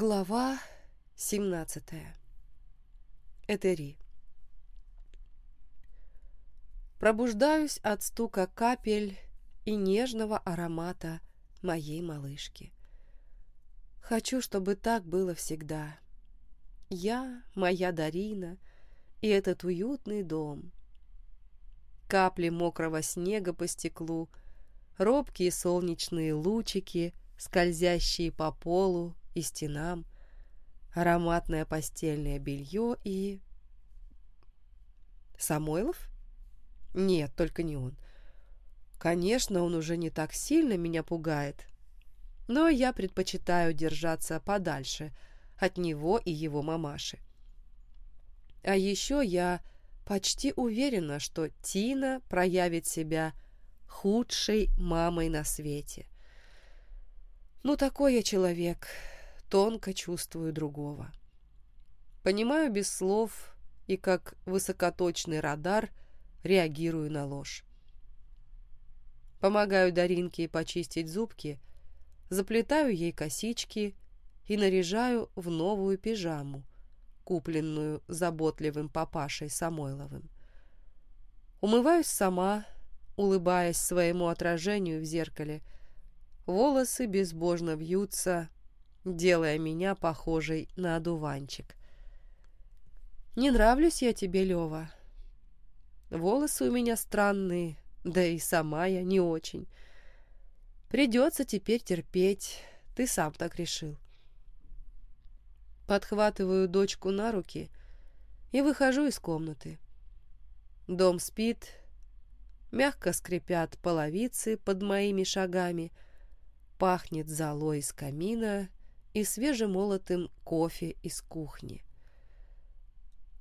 Глава 17. Этери. Пробуждаюсь от стука капель и нежного аромата моей малышки. Хочу, чтобы так было всегда. Я, моя Дарина и этот уютный дом. Капли мокрого снега по стеклу, робкие солнечные лучики, скользящие по полу и стенам, ароматное постельное белье и... Самойлов? Нет, только не он. Конечно, он уже не так сильно меня пугает, но я предпочитаю держаться подальше от него и его мамаши. А еще я почти уверена, что Тина проявит себя худшей мамой на свете. Ну, такой я человек, тонко чувствую другого. Понимаю без слов и как высокоточный радар реагирую на ложь. Помогаю Даринке почистить зубки, заплетаю ей косички и наряжаю в новую пижаму, купленную заботливым папашей Самойловым. Умываюсь сама, улыбаясь своему отражению в зеркале. Волосы безбожно вьются, делая меня похожей на одуванчик. «Не нравлюсь я тебе, Лева. Волосы у меня странные, да и сама я не очень. Придется теперь терпеть, ты сам так решил». Подхватываю дочку на руки и выхожу из комнаты. Дом спит, мягко скрипят половицы под моими шагами, пахнет золой из камина и свежемолотым кофе из кухни.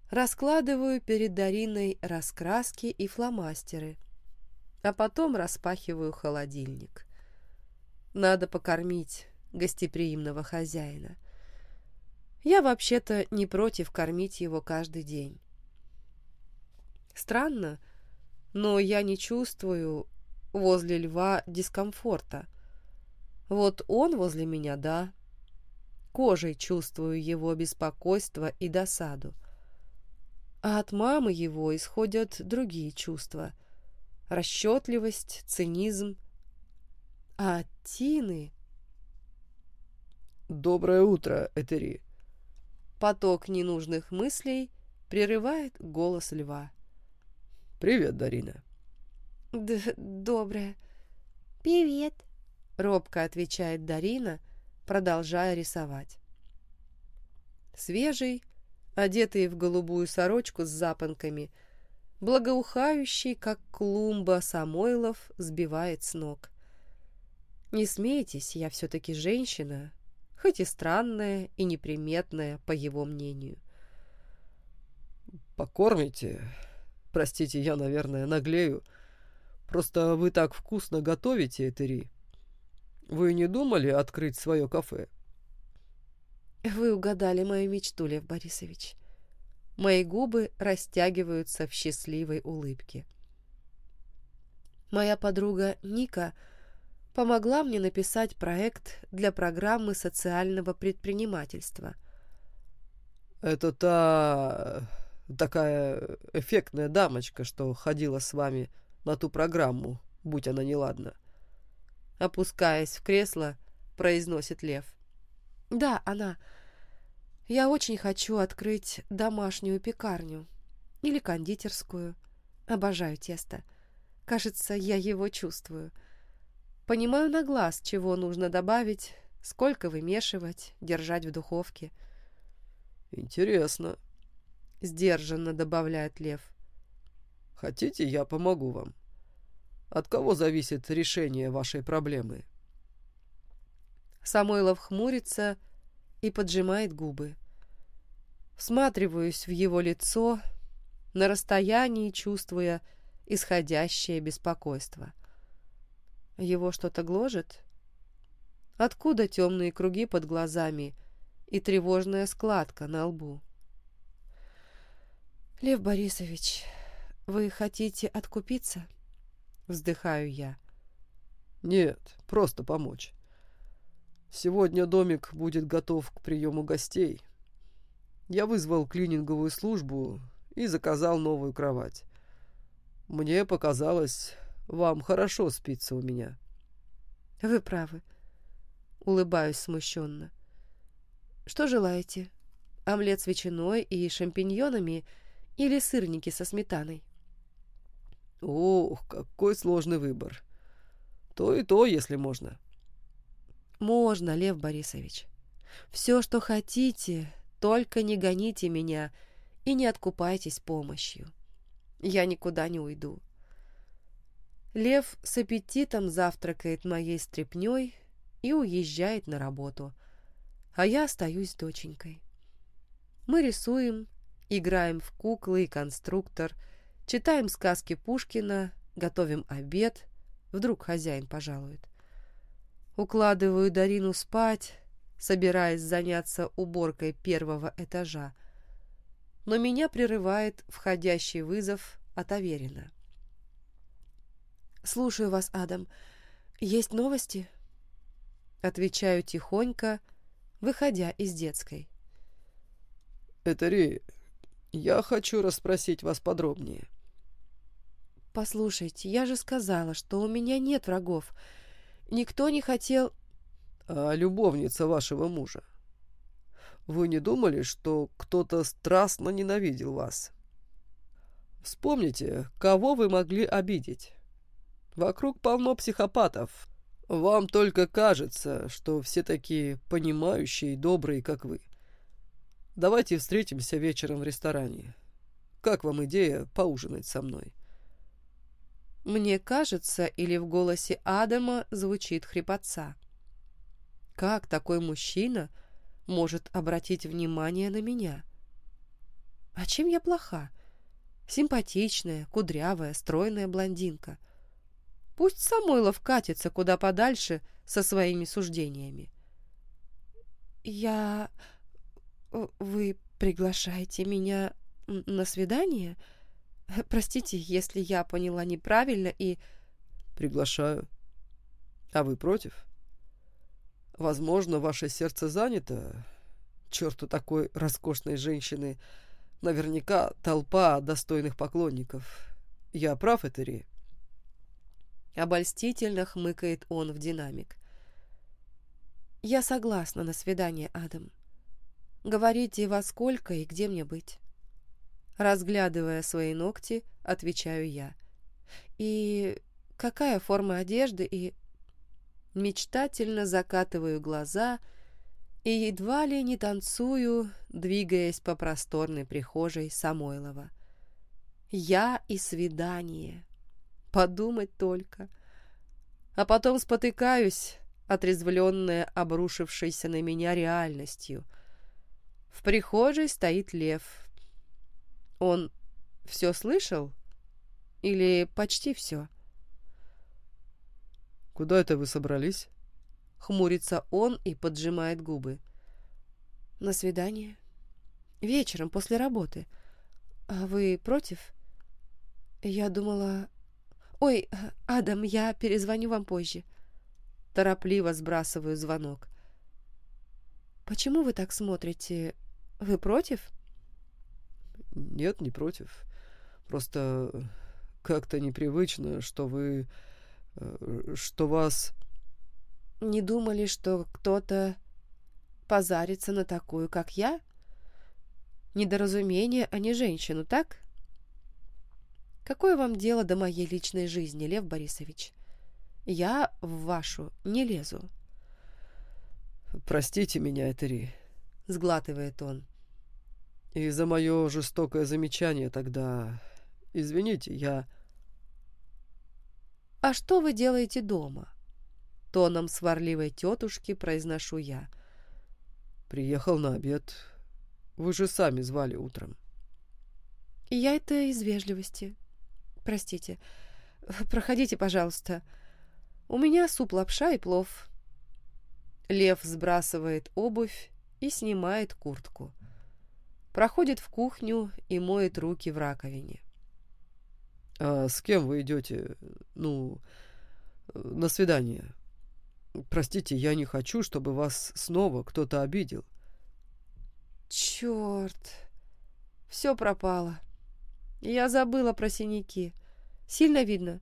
Раскладываю перед Дариной раскраски и фломастеры, а потом распахиваю холодильник. Надо покормить гостеприимного хозяина. Я вообще-то не против кормить его каждый день. Странно, но я не чувствую возле льва дискомфорта. Вот он возле меня, да, кожей чувствую его беспокойство и досаду. А от мамы его исходят другие чувства. Расчетливость, цинизм. А от Тины... «Доброе утро, Этери!» Поток ненужных мыслей прерывает голос льва. «Привет, Дарина!» Д «Доброе!» «Привет!» — робко отвечает Дарина, продолжая рисовать. Свежий, одетый в голубую сорочку с запонками, благоухающий, как клумба Самойлов, сбивает с ног. Не смейтесь, я все-таки женщина, хоть и странная и неприметная, по его мнению. «Покормите? Простите, я, наверное, наглею. Просто вы так вкусно готовите, Этери. Вы не думали открыть свое кафе? Вы угадали мою мечту, Лев Борисович. Мои губы растягиваются в счастливой улыбке. Моя подруга Ника помогла мне написать проект для программы социального предпринимательства. Это та такая эффектная дамочка, что ходила с вами на ту программу, будь она неладна. — опускаясь в кресло, произносит Лев. «Да, она. Я очень хочу открыть домашнюю пекарню или кондитерскую. Обожаю тесто. Кажется, я его чувствую. Понимаю на глаз, чего нужно добавить, сколько вымешивать, держать в духовке». «Интересно», — сдержанно добавляет Лев. «Хотите, я помогу вам?» От кого зависит решение вашей проблемы? Самойлов хмурится и поджимает губы. Всматриваюсь в его лицо, на расстоянии чувствуя исходящее беспокойство. Его что-то гложет? Откуда темные круги под глазами и тревожная складка на лбу? «Лев Борисович, вы хотите откупиться?» Вздыхаю я. Нет, просто помочь. Сегодня домик будет готов к приему гостей. Я вызвал клининговую службу и заказал новую кровать. Мне показалось, вам хорошо спится у меня. Вы правы. Улыбаюсь смущенно. Что желаете? Омлет с ветчиной и шампиньонами или сырники со сметаной? Ох, какой сложный выбор. То и то, если можно. Можно, Лев Борисович. Все, что хотите, только не гоните меня и не откупайтесь помощью. Я никуда не уйду. Лев с аппетитом завтракает моей стряпней и уезжает на работу, а я остаюсь с доченькой. Мы рисуем, играем в куклы и конструктор, читаем сказки Пушкина, готовим обед, вдруг хозяин пожалует. Укладываю Дарину спать, собираясь заняться уборкой первого этажа, но меня прерывает входящий вызов от Аверина. «Слушаю вас, Адам. Есть новости?» Отвечаю тихонько, выходя из детской. «Это Ри. Я хочу расспросить вас подробнее». «Послушайте, я же сказала, что у меня нет врагов. Никто не хотел...» «А любовница вашего мужа? Вы не думали, что кто-то страстно ненавидел вас? Вспомните, кого вы могли обидеть?» Вокруг полно психопатов. Вам только кажется, что все такие понимающие и добрые, как вы. Давайте встретимся вечером в ресторане. Как вам идея поужинать со мной? Мне кажется, или в голосе Адама звучит хрипотца. Как такой мужчина может обратить внимание на меня? А чем я плоха? Симпатичная, кудрявая, стройная блондинка. Пусть Самойлов катится куда подальше со своими суждениями. «Я... Вы приглашаете меня на свидание? Простите, если я поняла неправильно и...» «Приглашаю. А вы против? Возможно, ваше сердце занято. Черту такой роскошной женщины. Наверняка толпа достойных поклонников. Я прав, Этери?» Обольстительно хмыкает он в динамик. «Я согласна на свидание, Адам. Говорите, во сколько и где мне быть?» Разглядывая свои ногти, отвечаю я. «И какая форма одежды и...» Мечтательно закатываю глаза и едва ли не танцую, двигаясь по просторной прихожей Самойлова. «Я и свидание». Подумать только. А потом спотыкаюсь, отрезвленная обрушившейся на меня реальностью. В прихожей стоит лев. Он все слышал? Или почти все? «Куда это вы собрались?» Хмурится он и поджимает губы. «На свидание. Вечером, после работы. А вы против?» «Я думала, «Ой, Адам, я перезвоню вам позже». Торопливо сбрасываю звонок. «Почему вы так смотрите? Вы против?» «Нет, не против. Просто как-то непривычно, что вы... Э, что вас...» «Не думали, что кто-то позарится на такую, как я? Недоразумение, а не женщину, так?» Какое вам дело до моей личной жизни, Лев Борисович? Я в вашу не лезу. Простите меня, Этери. Сглатывает он. И за мое жестокое замечание тогда... Извините, я... А что вы делаете дома? Тоном сварливой тетушки произношу я. Приехал на обед. Вы же сами звали утром. Я это из вежливости. Простите. Проходите, пожалуйста. У меня суп-лапша и плов. Лев сбрасывает обувь и снимает куртку. Проходит в кухню и моет руки в раковине. «А с кем вы идете, ну, на свидание? Простите, я не хочу, чтобы вас снова кто-то обидел. Черт, все пропало. Я забыла про синяки. Сильно видно?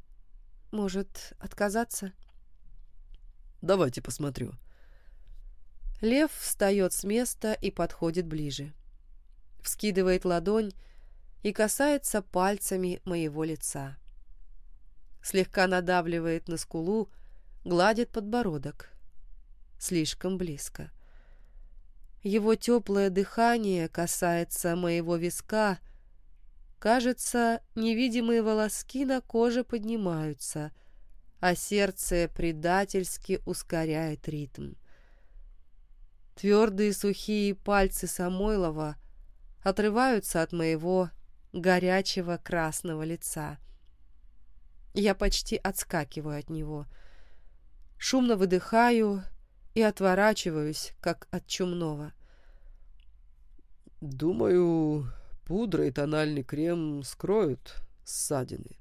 Может, отказаться? Давайте посмотрю. Лев встает с места и подходит ближе. Вскидывает ладонь и касается пальцами моего лица. Слегка надавливает на скулу, гладит подбородок. Слишком близко. Его теплое дыхание касается моего виска. Кажется, невидимые волоски на коже поднимаются, а сердце предательски ускоряет ритм. Твердые сухие пальцы Самойлова отрываются от моего горячего красного лица. Я почти отскакиваю от него. Шумно выдыхаю и отворачиваюсь, как от чумного. Думаю, пудра и тональный крем скроют ссадины.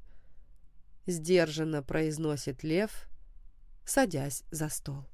Сдержанно произносит Лев, садясь за стол.